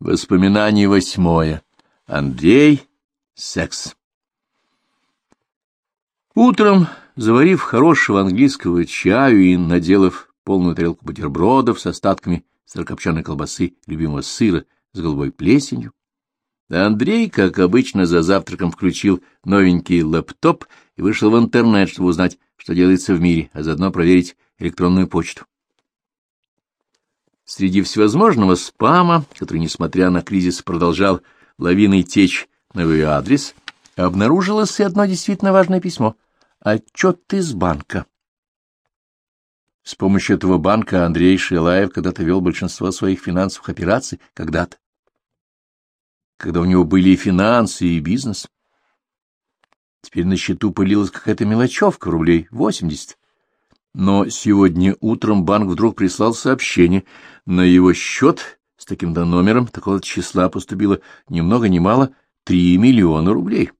Воспоминание восьмое. Андрей. Секс. Утром, заварив хорошего английского чаю и наделав полную тарелку бутербродов с остатками сырокопченой колбасы, любимого сыра с голубой плесенью, Андрей, как обычно, за завтраком включил новенький лэптоп и вышел в интернет, чтобы узнать, что делается в мире, а заодно проверить электронную почту. Среди всевозможного спама, который, несмотря на кризис, продолжал лавиной течь на его адрес, обнаружилось и одно действительно важное письмо — отчет из банка. С помощью этого банка Андрей Шилаев когда-то вел большинство своих финансовых операций, когда-то, когда у него были и финансы, и бизнес. Теперь на счету пылилась какая-то мелочевка, рублей восемьдесят. Но сегодня утром банк вдруг прислал сообщение. На его счет с таким-то номером такого числа поступило ни много ни мало три миллиона рублей.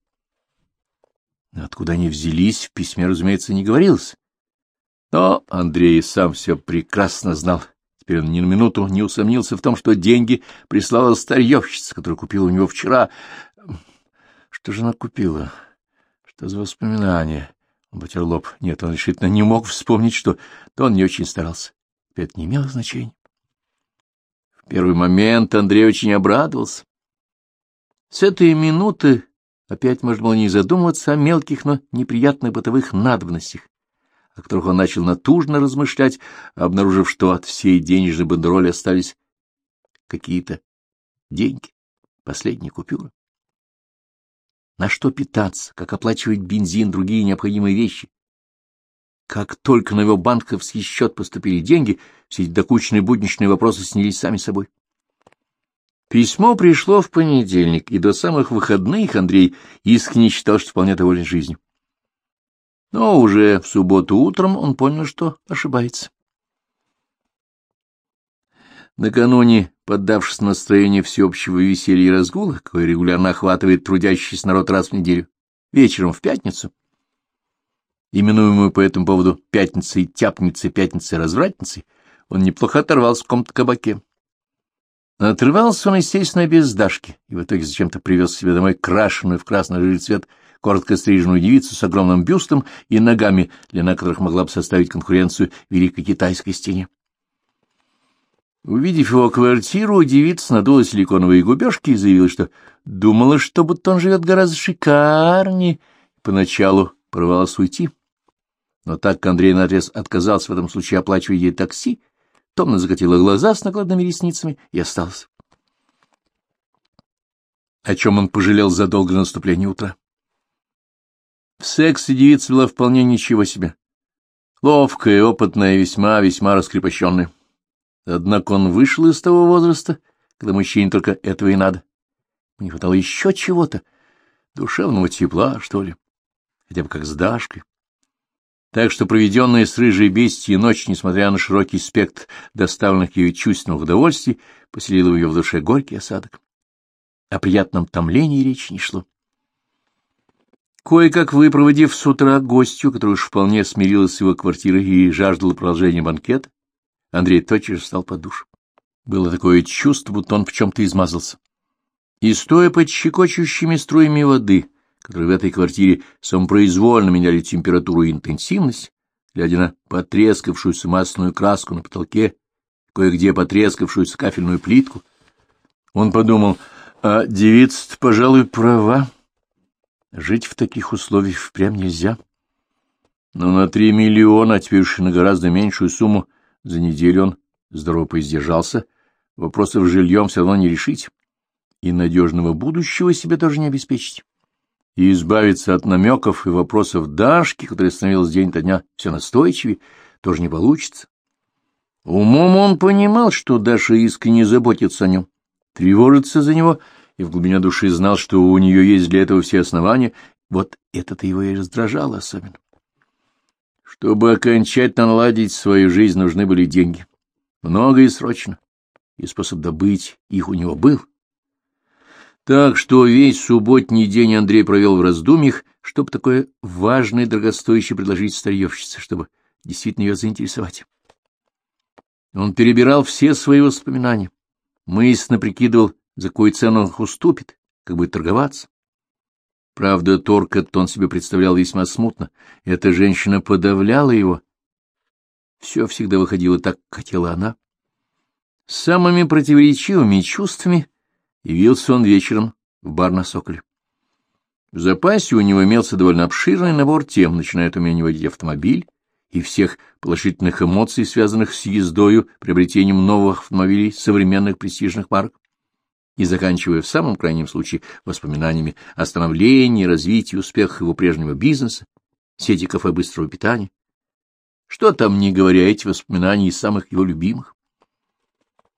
Откуда они взялись, в письме, разумеется, не говорилось. Но Андрей сам все прекрасно знал. Теперь он ни на минуту не усомнился в том, что деньги прислала старьевщица, которая купила у него вчера. Что же она купила? Что за воспоминания? Он лоб. Нет, он решительно не мог вспомнить, что... То он не очень старался. Это не имело значения. В первый момент Андрей очень обрадовался. С этой минуты опять можно было не задумываться о мелких, но неприятных бытовых надобностях, о которых он начал натужно размышлять, обнаружив, что от всей денежной бандероли остались какие-то деньги, последние купюры на что питаться, как оплачивать бензин, другие необходимые вещи. Как только на его банковский счет поступили деньги, все эти докучные будничные вопросы снялись сами собой. Письмо пришло в понедельник, и до самых выходных Андрей искренне считал, что вполне доволен жизнью. Но уже в субботу утром он понял, что ошибается. Накануне, поддавшись настроению всеобщего веселья и разгула, какое регулярно охватывает трудящийся народ раз в неделю, вечером в пятницу, именуемую по этому поводу пятницей тяпницей, пятницей развратницей, он неплохо оторвался в каком-то кабаке. Отрывался он, естественно, без Дашки, и в итоге зачем-то привез себе домой крашеную в красный цвет коротко стриженную девицу с огромным бюстом и ногами, длина которых могла бы составить конкуренцию Великой Китайской стене. Увидев его квартиру, девица надула силиконовые губежки и заявила, что думала, что будто он живет гораздо шикарнее. Поначалу порвалась уйти, но так как Андрей наотрез отказался в этом случае оплачивать ей такси, томно закатила глаза с накладными ресницами и осталась. О чем он пожалел задолго до наступления утра. В сексе девица была вполне ничего себе. Ловкая, опытная, весьма-весьма раскрепощенная. Однако он вышел из того возраста, когда мужчине только этого и надо. Не хватало еще чего-то, душевного тепла, что ли, хотя бы как с Дашкой. Так что проведенная с рыжей бестией ночь, несмотря на широкий спектр доставленных ее чувственных удовольствий, поселила ее в душе горький осадок. О приятном томлении речи не шло. Кое-как выпроводив с утра гостью, которая уж вполне смирилась с его квартирой и жаждала продолжения банкета, Андрей тотчас встал под душ. Было такое чувство, будто он в чем-то измазался. И, стоя под щекочущими струями воды, которые в этой квартире самопроизвольно меняли температуру и интенсивность, глядя на потрескавшуюся масляную краску на потолке, кое-где потрескавшуюся кафельную плитку, он подумал, а девица пожалуй, права. Жить в таких условиях впрямь нельзя. Но на три миллиона, а теперь уж на гораздо меньшую сумму, за неделю он здорово поиздержался, вопросов с жильем все равно не решить, и надежного будущего себе тоже не обеспечить. И избавиться от намеков и вопросов Дашки, которая становилась день то дня все настойчивее, тоже не получится. Умом он понимал, что Даша искренне заботится о нем, тревожится за него, и в глубине души знал, что у нее есть для этого все основания. Вот это-то его и раздражало особенно. Чтобы окончательно наладить свою жизнь, нужны были деньги. Много и срочно. И способ добыть их у него был. Так что весь субботний день Андрей провел в раздумьях, чтобы такое важное и дорогостоящее предложить старьевщице, чтобы действительно ее заинтересовать. Он перебирал все свои воспоминания, мысленно прикидывал за какую цену он их уступит, как будет торговаться. Правда, торг он себе представлял весьма смутно. Эта женщина подавляла его. Все всегда выходило так, как хотела она. Самыми противоречивыми чувствами явился он вечером в бар на Соколе. В запасе у него имелся довольно обширный набор тем, начиная от умения водить автомобиль и всех положительных эмоций, связанных с ездою, приобретением новых автомобилей современных престижных марок, и заканчивая в самом крайнем случае воспоминаниями о становлении, развитии, успехах его прежнего бизнеса, сети кафе быстрого питания. Что там, не говоря, эти воспоминания из самых его любимых?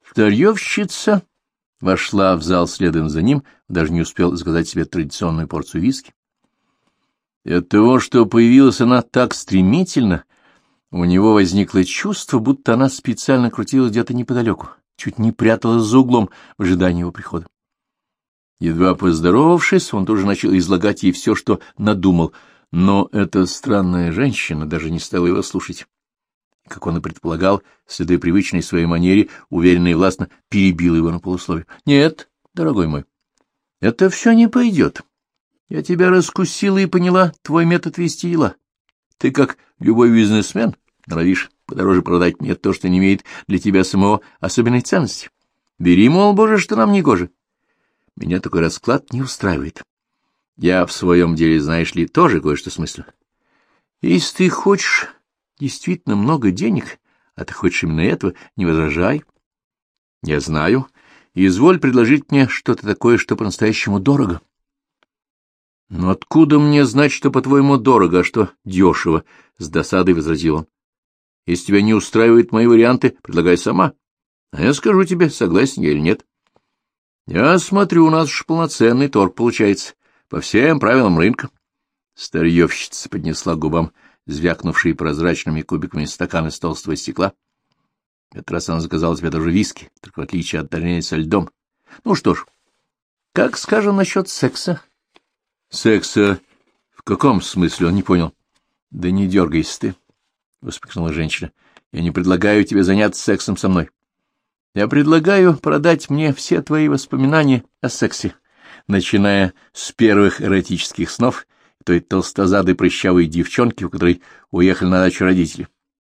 Старьевщица вошла в зал следом за ним, даже не успел заказать себе традиционную порцию виски. И от того, что появилась она так стремительно, у него возникло чувство, будто она специально крутилась где-то неподалеку, чуть не пряталась за углом в ожидании его прихода. Едва поздоровавшись, он тоже начал излагать ей все, что надумал, но эта странная женщина даже не стала его слушать как он и предполагал, следуя привычной своей манере, уверенно и властно перебил его на полусловие. — Нет, дорогой мой, это все не пойдет. Я тебя раскусила и поняла твой метод вести дела. Ты, как любой бизнесмен, норовишь подороже продать мне то, что не имеет для тебя самого особенной ценности. Бери, мол, боже, что нам не гоже. Меня такой расклад не устраивает. Я в своем деле, знаешь ли, тоже кое-что смыслю. Если ты хочешь действительно много денег, а ты хочешь именно этого, не возражай. Я знаю. Изволь предложить мне что-то такое, что по-настоящему дорого. Но откуда мне знать, что, по-твоему, дорого, а что дешево? С досадой возразил он. Если тебя не устраивают мои варианты, предлагай сама. А я скажу тебе, согласен я или нет. Я смотрю, у нас уж полноценный торг получается, по всем правилам рынка. Старьевщица поднесла губам звякнувшие прозрачными кубиками стакан из толстого стекла. Этот раз она заказала себе даже виски, только в отличие от дальней со льдом. Ну что ж, как скажем насчет секса? Секса в каком смысле? Он не понял. Да не дергайся ты, — успехнула женщина. Я не предлагаю тебе заняться сексом со мной. Я предлагаю продать мне все твои воспоминания о сексе, начиная с первых эротических снов — той толстозадой прыщавой девчонки, у которой уехали на дачу родители.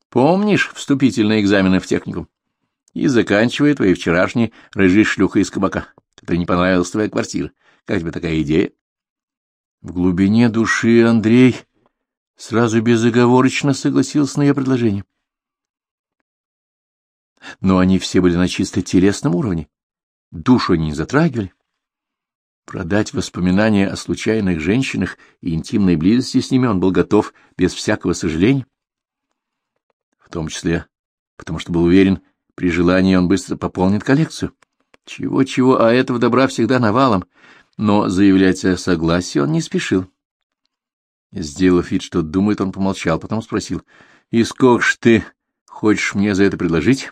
Помнишь вступительные экзамены в техникум? И заканчивая твоей вчерашней рыжей шлюхой из кабака, которой не понравилась твоя квартира. Как тебе такая идея? В глубине души Андрей сразу безоговорочно согласился на ее предложение. Но они все были на чисто телесном уровне. Душу они не затрагивали. Продать воспоминания о случайных женщинах и интимной близости с ними он был готов без всякого сожаления. В том числе потому что был уверен, при желании он быстро пополнит коллекцию. Чего-чего, а этого добра всегда навалом, но заявлять о согласии он не спешил. Сделав вид, что думает, он помолчал, потом спросил, — И сколько ж ты хочешь мне за это предложить?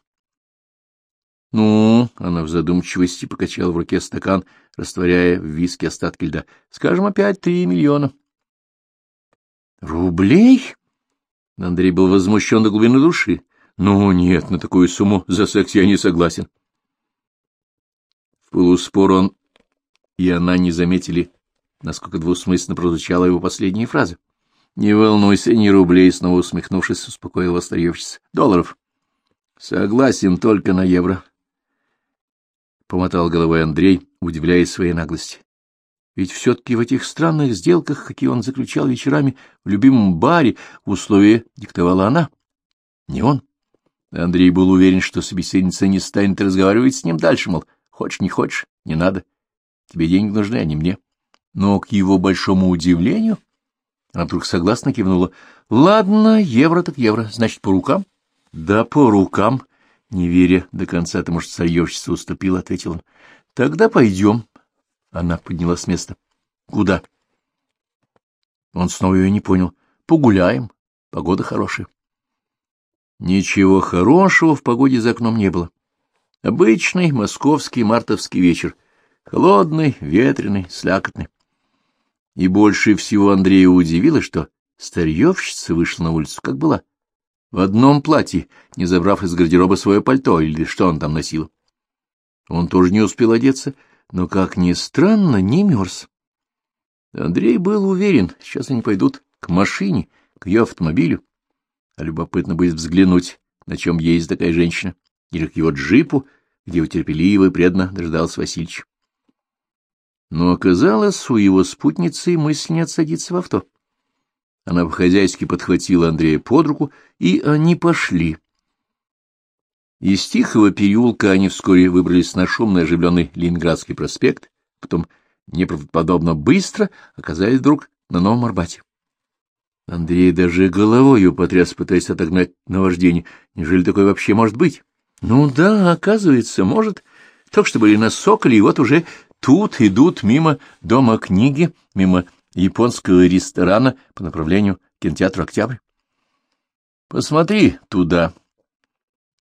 — Ну, — она в задумчивости покачала в руке стакан, растворяя в виске остатки льда. — Скажем, опять три миллиона. — Рублей? Андрей был возмущен до глубины души. — Ну, нет, на такую сумму за секс я не согласен. В полуспор он и она не заметили, насколько двусмысленно прозвучала его последняя фраза. — Не волнуйся, ни рублей, — снова усмехнувшись, успокоил остаевщица. — Долларов. — Согласен только на евро. — помотал головой Андрей, удивляясь своей наглости. Ведь все-таки в этих странных сделках, какие он заключал вечерами в любимом баре, условия диктовала она, не он. Андрей был уверен, что собеседница не станет разговаривать с ним дальше, мол, хочешь, не хочешь, не надо. Тебе деньги нужны, а не мне. Но к его большому удивлению она вдруг согласно кивнула. — Ладно, евро так евро, значит, по рукам? — Да, по рукам, не веря до конца тому, что сольевщица уступила, ответил он. — Тогда пойдем. Она подняла с места. — Куда? Он снова ее не понял. — Погуляем. Погода хорошая. Ничего хорошего в погоде за окном не было. Обычный московский мартовский вечер. Холодный, ветреный, слякотный. И больше всего Андрея удивило, что старьевщица вышла на улицу, как была в одном платье, не забрав из гардероба свое пальто или что он там носил. Он тоже не успел одеться, но, как ни странно, не мерз. Андрей был уверен, сейчас они пойдут к машине, к ее автомобилю. А любопытно будет взглянуть, на чем ездит такая женщина, или к его джипу, где его терпеливо и преданно дождался Васильевич. Но оказалось, у его спутницы мысль не отсадиться в авто. Она по-хозяйски подхватила Андрея под руку, и они пошли. Из Тихого переулка они вскоре выбрались на шумный оживленный Ленинградский проспект, потом неправдоподобно быстро оказались вдруг на Новом Арбате. Андрей даже головой ее потряс, пытаясь отогнать наваждение. Неужели такое вообще может быть? Ну да, оказывается, может. Только что были на Соколе, и вот уже тут идут мимо дома книги, мимо японского ресторана по направлению к кинотеатру «Октябрь». «Посмотри туда».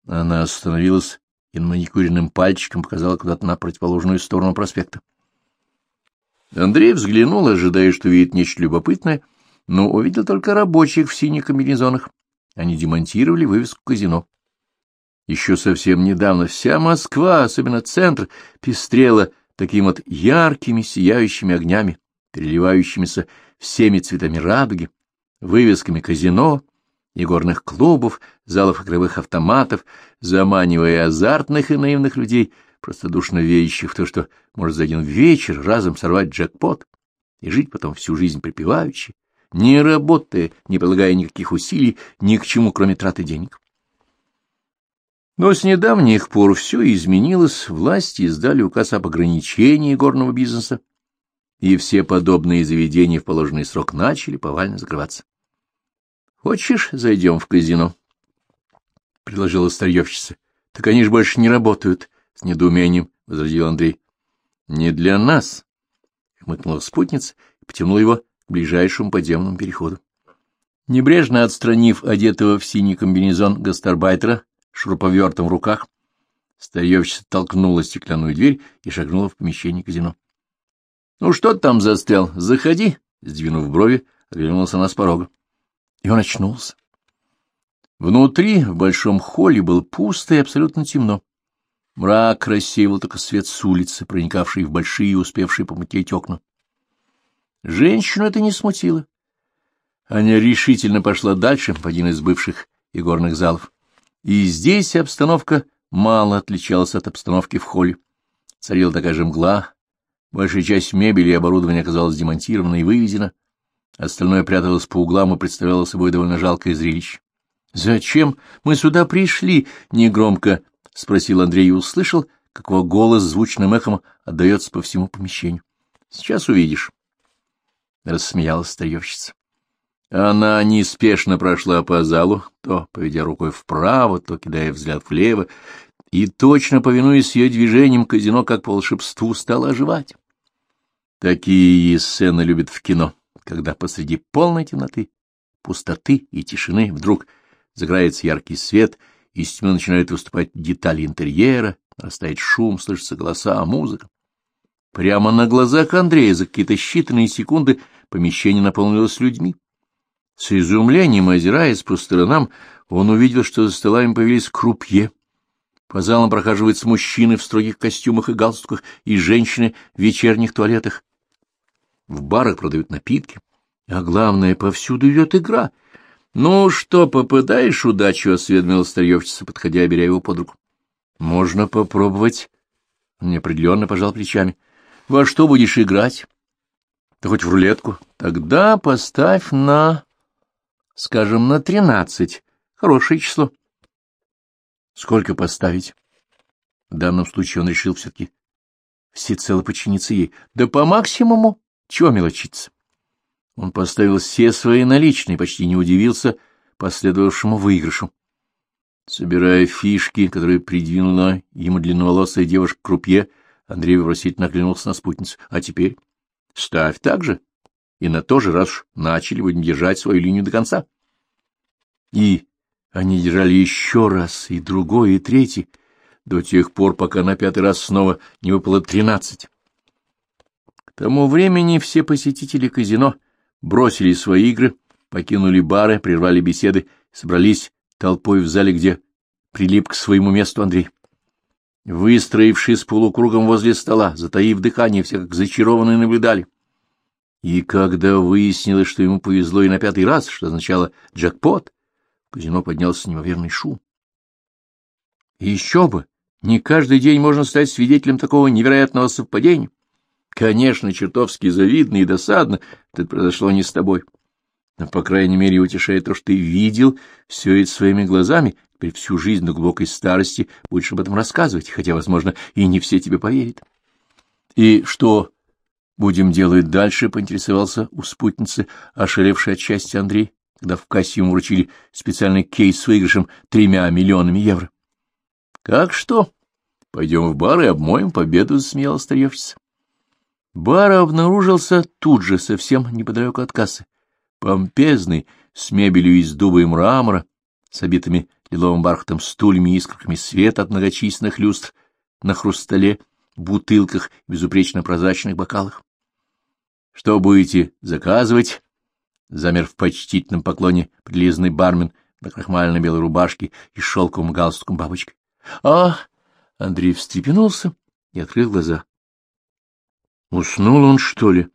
Она остановилась и маникюренным пальчиком показала куда-то на противоположную сторону проспекта. Андрей взглянул, ожидая, что видит нечто любопытное, но увидел только рабочих в синих комбинезонах. Они демонтировали вывеску казино. Еще совсем недавно вся Москва, особенно центр, пестрела такими вот яркими сияющими огнями, переливающимися всеми цветами радуги, вывесками казино и горных клубов, залов игровых автоматов, заманивая азартных и наивных людей, простодушно верящих в то, что может за один вечер разом сорвать джекпот и жить потом всю жизнь припеваючи, не работая, не полагая никаких усилий ни к чему, кроме траты денег. Но с недавних пор все изменилось, власти издали указ об ограничении горного бизнеса, и все подобные заведения в положенный срок начали повально закрываться. — Хочешь, зайдем в казино? — предложила старьевщица. — Так они же больше не работают, — с недоумением возразил Андрей. — Не для нас, — хмыкнула спутница и потянула его к ближайшему подземному переходу. Небрежно отстранив одетого в синий комбинезон гастарбайтера шуруповертом в руках, старьевщица толкнула стеклянную дверь и шагнула в помещение казино. — Ну что там застрял? Заходи, — сдвинув брови, оглянулся она с порога. И он очнулся. Внутри, в большом холле, было пусто и абсолютно темно. Мрак рассеивал только свет с улицы, проникавший в большие и успевшие помутнеть окна. Женщину это не смутило. Аня решительно пошла дальше в один из бывших игорных залов. И здесь обстановка мало отличалась от обстановки в холле. Царила такая же мгла, большая часть мебели и оборудования оказалась демонтирована и вывезена, остальное пряталось по углам и представляло собой довольно жалкое зрелище. — Зачем мы сюда пришли? — негромко спросил Андрей и услышал, как его голос звучным эхом отдается по всему помещению. — Сейчас увидишь. — рассмеялась старьевщица. Она неспешно прошла по залу, то поведя рукой вправо, то кидая взгляд влево, и, точно повинуясь ее движением, казино, как по волшебству, стало оживать. Такие сцены любят в кино, когда посреди полной темноты, пустоты и тишины вдруг загорается яркий свет, из тьмы начинают выступать детали интерьера, растает шум, слышатся голоса, музыка. Прямо на глазах Андрея за какие-то считанные секунды помещение наполнилось людьми. С изумлением, озираясь по сторонам, он увидел, что за столами появились крупье. По залам прохаживаются мужчины в строгих костюмах и галстуках и женщины в вечерних туалетах. В барах продают напитки. А главное, повсюду идет игра. — Ну что, попадаешь удачу? — осведомила старьевщица, подходя, беря его под руку. — Можно попробовать. Он неопределенно пожал плечами. — Во что будешь играть? — Да хоть в рулетку. — Тогда поставь на... скажем, на тринадцать. Хорошее число. — Сколько поставить? В данном случае он решил все-таки всецело подчиниться ей. — Да по максимуму. Чего мелочиться? Он поставил все свои наличные, почти не удивился последовавшему выигрышу. Собирая фишки, которые придвинула ему длинноволосая девушка к крупье, Андрей вопросительно оглянулся на спутницу. — А теперь? — Ставь так же. И на то же, раз начали, будем держать свою линию до конца. И они держали еще раз, и другой, и третий, до тех пор, пока на пятый раз снова не выпало тринадцать. К тому времени все посетители казино бросили свои игры, покинули бары, прервали беседы, собрались толпой в зале, где прилип к своему месту Андрей. выстроившись полукругом возле стола, затаив дыхание, все как зачарованные наблюдали. И когда выяснилось, что ему повезло и на пятый раз, что означало «джекпот», в казино поднялся неимоверный шум. Еще бы! Не каждый день можно стать свидетелем такого невероятного совпадения. Конечно, чертовски завидно и досадно, это произошло не с тобой. Но, по крайней мере, утешает то, что ты видел все это своими глазами, теперь всю жизнь до глубокой старости будешь об этом рассказывать, хотя, возможно, и не все тебе поверят. И что будем делать дальше, — поинтересовался у спутницы, ошалевший от счастья Андрей, когда в кассе ему вручили специальный кейс с выигрышем тремя миллионами евро. — Как что? Пойдем в бар и обмоем победу, — засмеялась старьевщица. Бар обнаружился тут же, совсем неподалеку от кассы. Помпезный, с мебелью из дуба и мрамора, с обитыми лиловым бархатом стульями и искорками света от многочисленных люстр на хрустале, бутылках, безупречно прозрачных бокалах. — Что будете заказывать? — замер в почтительном поклоне прилизанный бармен на крахмальной белой рубашке и шелковым галстуком бабочкой. — А! — Андрей встрепенулся и открыл глаза. Уснул он, что ли?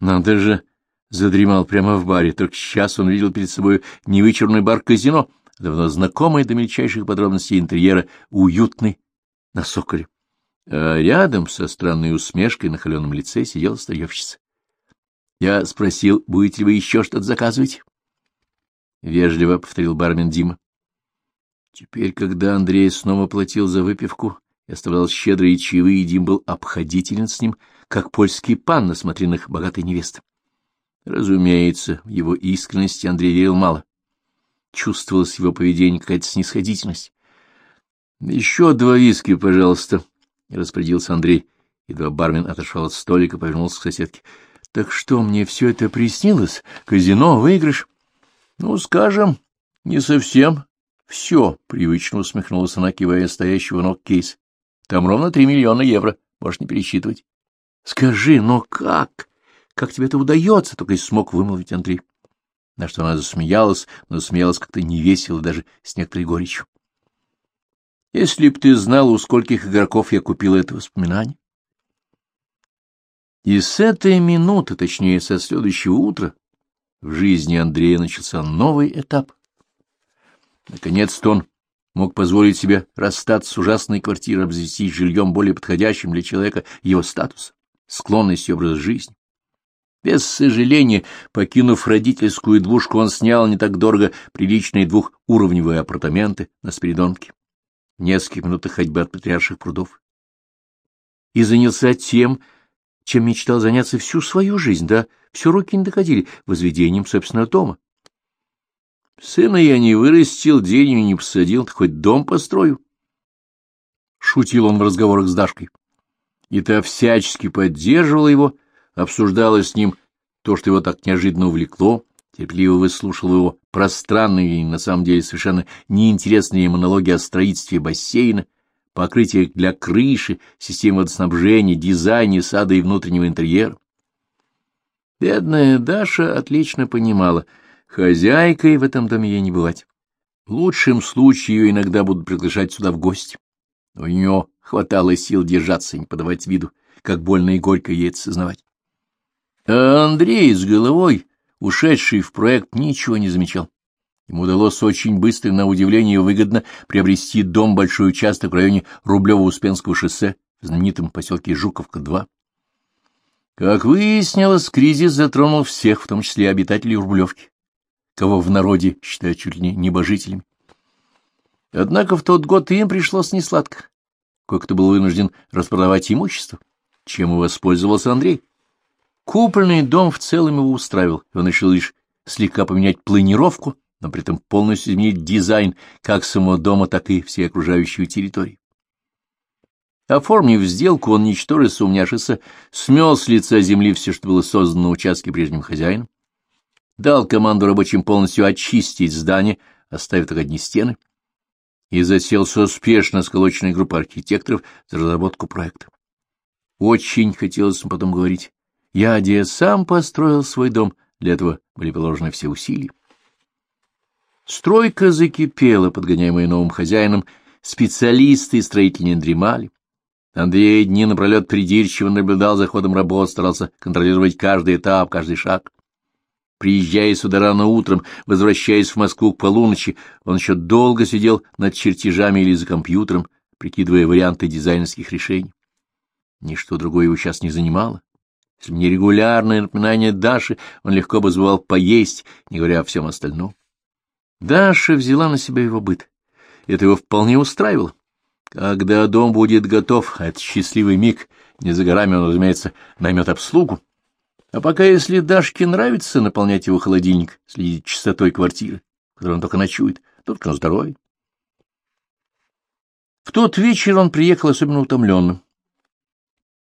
Надо же, задремал прямо в баре. Только сейчас он видел перед собой невычурный бар-казино, давно знакомый до мельчайших подробностей интерьера, уютный, на соколе. А рядом со странной усмешкой на холеном лице сидела старьевщица. Я спросил, будете ли вы еще что-то заказывать? Вежливо повторил бармен Дима. Теперь, когда Андрей снова платил за выпивку и оставлял щедрые чаевые, Дим был обходителен с ним, как польский пан на смотринах богатой невесты. Разумеется, в его искренности Андрей верил мало. Чувствовалось в его поведении какая-то снисходительность. — Еще два виски, пожалуйста, — распорядился Андрей. Едва бармен отошел от столика, повернулся к соседке. — Так что, мне все это приснилось? Казино, выигрыш? — Ну, скажем, не совсем. — Все, — привычно усмехнулась она, кивая стоящего ног кейс. — Там ровно три миллиона евро, можешь не пересчитывать. Скажи, но как? Как тебе это удается? Только и смог вымолвить Андрей. На что она засмеялась, но смеялась как-то невесело, даже с некоторой горечью. Если б ты знал, у скольких игроков я купил это воспоминание. И с этой минуты, точнее, со следующего утра, в жизни Андрея начался новый этап. Наконец-то он мог позволить себе расстаться с ужасной квартирой, обзавестись жильем более подходящим для человека его статуса склонностью образ жизни. Без сожаления, покинув родительскую двушку, он снял не так дорого приличные двухуровневые апартаменты на Спиридонке, нескольких минутах ходьбы от патриарших прудов. И занялся тем, чем мечтал заняться всю свою жизнь, да все руки не доходили, возведением собственного дома. Сына я не вырастил, денег не посадил, хоть дом построю. Шутил он в разговорах с Дашкой и та всячески поддерживала его, обсуждала с ним то, что его так неожиданно увлекло, терпеливо выслушивала его пространные и, на самом деле, совершенно неинтересные монологи о строительстве бассейна, покрытиях для крыши, системе водоснабжения, дизайне сада и внутреннего интерьера. Бедная Даша отлично понимала, хозяйкой в этом доме ей не бывать. В лучшем случае ее иногда будут приглашать сюда в гости. У нее хватало сил держаться и не подавать виду, как больно и горько ей это сознавать. А Андрей с головой, ушедший в проект, ничего не замечал. Ему удалось очень быстро, на удивление выгодно, приобрести дом, большой участок в районе Рублево-Успенского шоссе, в знаменитом поселке Жуковка-2. Как выяснилось, кризис затронул всех, в том числе и обитателей Рублевки, кого в народе считают чуть ли не небожителями. Однако в тот год им пришлось несладко. Кое-кто был вынужден распродавать имущество, чем и воспользовался Андрей. Купленный дом в целом его устраивал, и он решил лишь слегка поменять планировку, но при этом полностью изменить дизайн как самого дома, так и всей окружающей территории. Оформив сделку, он, ничтоже сумняшися, смел с лица земли все, что было создано на участке прежним хозяином, дал команду рабочим полностью очистить здание, оставив только одни стены, и засел с успешно сколоченной группой архитекторов за разработку проекта. Очень хотелось потом говорить. Я, где сам построил свой дом, для этого были положены все усилия. Стройка закипела, подгоняемая новым хозяином, специалисты и строители не дремали. Андрей дни напролет придирчиво наблюдал за ходом работ, старался контролировать каждый этап, каждый шаг. Приезжая сюда рано утром, возвращаясь в Москву к полуночи, он еще долго сидел над чертежами или за компьютером, прикидывая варианты дизайнерских решений. Ничто другое его сейчас не занимало. Если бы не регулярное напоминание Даши, он легко бы звал поесть, не говоря о всем остальном. Даша взяла на себя его быт. Это его вполне устраивало. Когда дом будет готов, а это счастливый миг, не за горами он, разумеется, наймет обслугу. А пока, если Дашке нравится наполнять его холодильник, следить чистотой квартиры, в которой он только ночует, только на здоровье. В тот вечер он приехал особенно утомленным,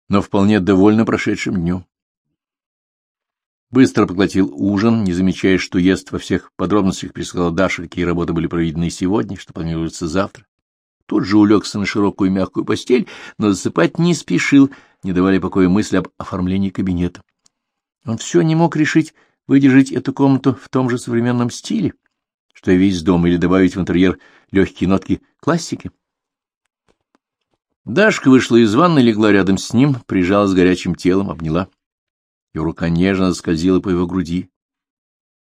но вполне довольно прошедшим днем. Быстро поглотил ужин, не замечая, что ест во всех подробностях, присылала Даша, какие работы были проведены сегодня, что планируется завтра. Тут же улегся на широкую мягкую постель, но засыпать не спешил, не давали покоя мысли об оформлении кабинета. Он все не мог решить, выдержать эту комнату в том же современном стиле, что и весь дом, или добавить в интерьер легкие нотки классики. Дашка вышла из ванны, легла рядом с ним, прижалась горячим телом, обняла. Ее рука нежно заскользила по его груди.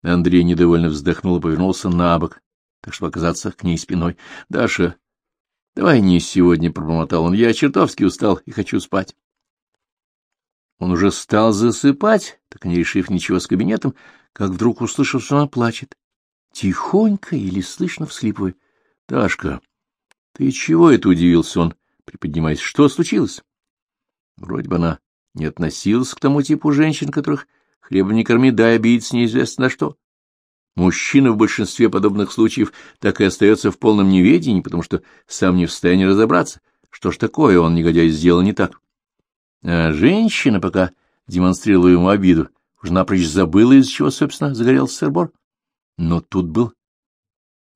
Андрей недовольно вздохнул и повернулся на бок, так что оказаться к ней спиной. — Даша, — Давай не сегодня, — пробормотал он. — Я чертовски устал и хочу спать. Он уже стал засыпать, так не решив ничего с кабинетом, как вдруг услышал, что она плачет. Тихонько или слышно всхлипывая. — Дашка, ты чего это удивился он, приподнимаясь? Что случилось? Вроде бы она не относилась к тому типу женщин, которых хлебом не корми, дай обидеться неизвестно на что. Мужчина в большинстве подобных случаев так и остается в полном неведении, потому что сам не в состоянии разобраться, что ж такое он, негодяй, сделал не так. А женщина, пока демонстрировала ему обиду, уж напрочь забыла, из чего, собственно, загорелся сырбор. Но тут был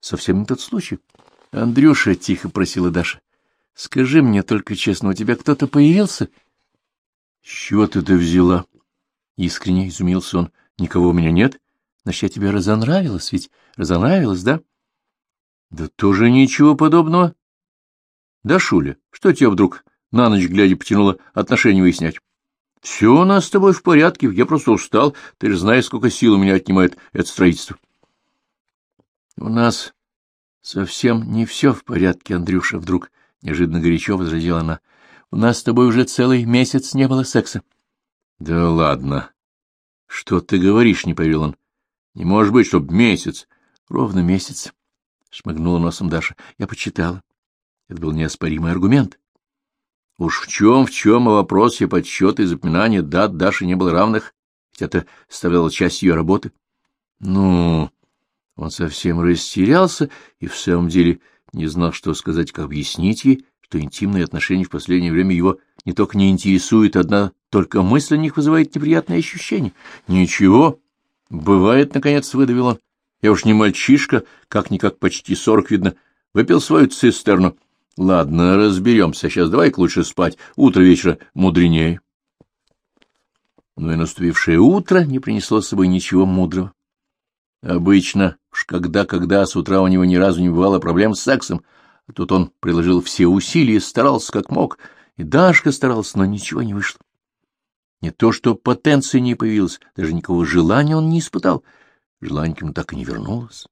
совсем не тот случай. — Андрюша, — тихо просила Даша, — скажи мне только честно, у тебя кто-то появился? — чего ты это взяла? — искренне изумился он. — Никого у меня нет. Значит, я тебе разонравилась, ведь разонравилась, да? Да тоже ничего подобного. Да, Шуля, что тебя вдруг на ночь глядя потянуло отношения выяснять? Все у нас с тобой в порядке, я просто устал, ты же знаешь, сколько сил у меня отнимает это строительство. У нас совсем не все в порядке, Андрюша, вдруг неожиданно горячо возразила она. У нас с тобой уже целый месяц не было секса. Да ладно. Что ты говоришь, не поверил он. Не может быть, чтоб месяц. Ровно месяц. Шмыгнула носом Даша. Я почитала. Это был неоспоримый аргумент. Уж в чем, в чем, а вопросе подсчета и запоминания дат Даши не было равных, ведь это составляло часть ее работы. Ну, он совсем растерялся и в самом деле не знал, что сказать, как объяснить ей, что интимные отношения в последнее время его не только не интересуют, одна только мысль о них вызывает неприятные ощущения. Ничего, Бывает, наконец, выдавил он. Я уж не мальчишка, как-никак почти сорок, видно. Выпил свою цистерну. Ладно, разберемся. Сейчас давай-ка лучше спать. Утро вечера мудренее. Но и наступившее утро не принесло с собой ничего мудрого. Обычно, уж когда-когда с утра у него ни разу не бывало проблем с сексом, а тут он приложил все усилия, старался как мог, и Дашка старался, но ничего не вышло. Не то, что потенции не появилась, даже никакого желания он не испытал. Желание к нему так и не вернулось.